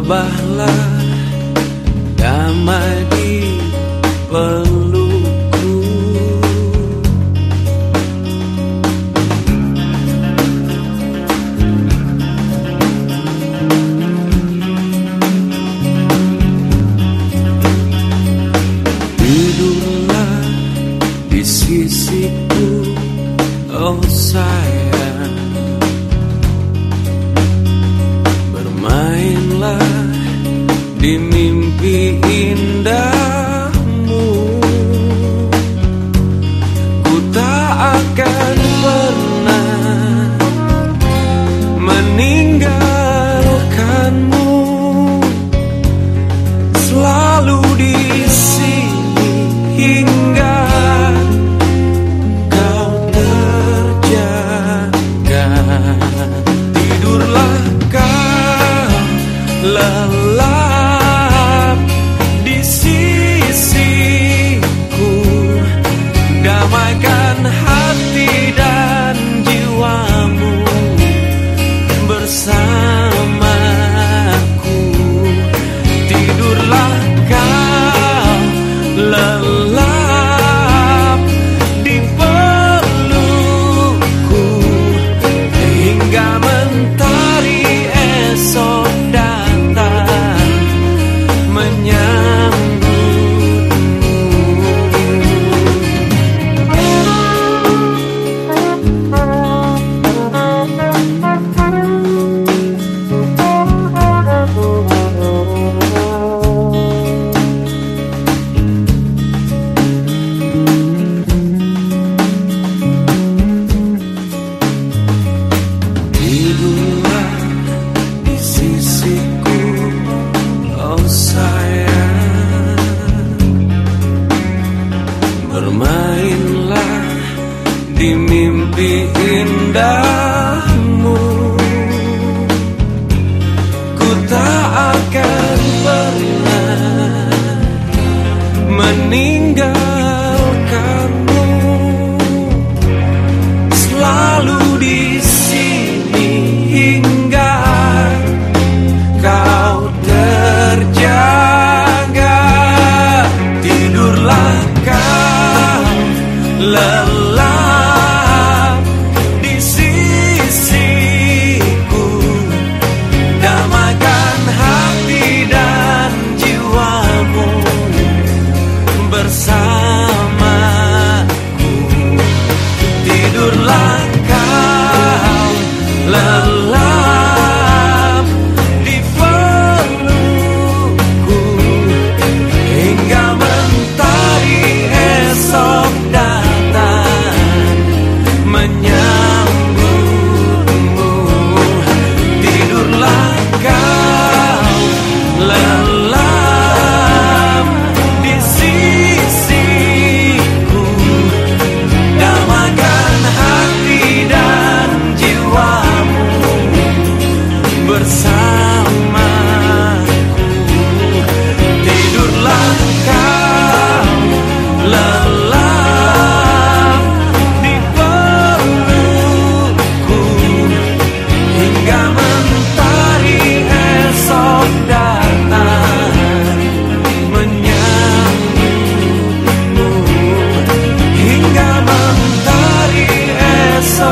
Rebahlah damai di pelukku. Duduklah di sisiku Oh sayang. Di mimpi indahmu. Ku tak akan pernah meninggalkanmu. Selalu di sini hingga kau terjaga. Tidurlah kau lelap Bermainlah di mimpi indahmu. Ku tak akan coração.